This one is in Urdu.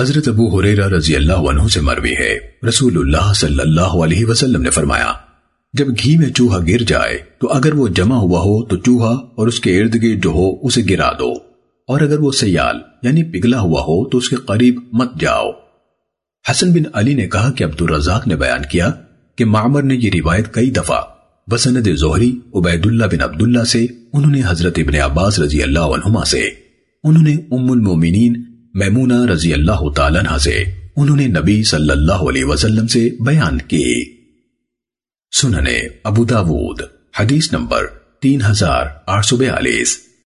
حضرت ابو حریرہ رضی اللہ عنہ سے مروی ہے۔ رسول اللہ صلی اللہ علیہ وسلم نے فرمایا، جب گھی میں چوہا گر جائے، تو اگر وہ جمع ہوا ہو، تو چوہا اور اس کے ارد گرد جو ہو، اسے گرا دو۔ اور اگر وہ سیال یعنی پگھلا ہوا ہو، تو اس کے قریب مت جاؤ۔ حسن بن علی نے کہا کہ عبد الرزاق نے بیان کیا کہ معمر نے یہ روایت کئی دفعہ بسند زہری عبید اللہ بن عبداللہ سے، انہوں نے حضرت ابن عباس رضی اللہ عنہما سے۔ انہوں نے ام المومنین میمونہ رضی اللہ تعالیٰ سے انہوں نے نبی صلی اللہ علیہ وسلم سے بیان کی۔ سننے ابو داود، حدیث نمبر تین ہزار آٹھ سو بیالیس۔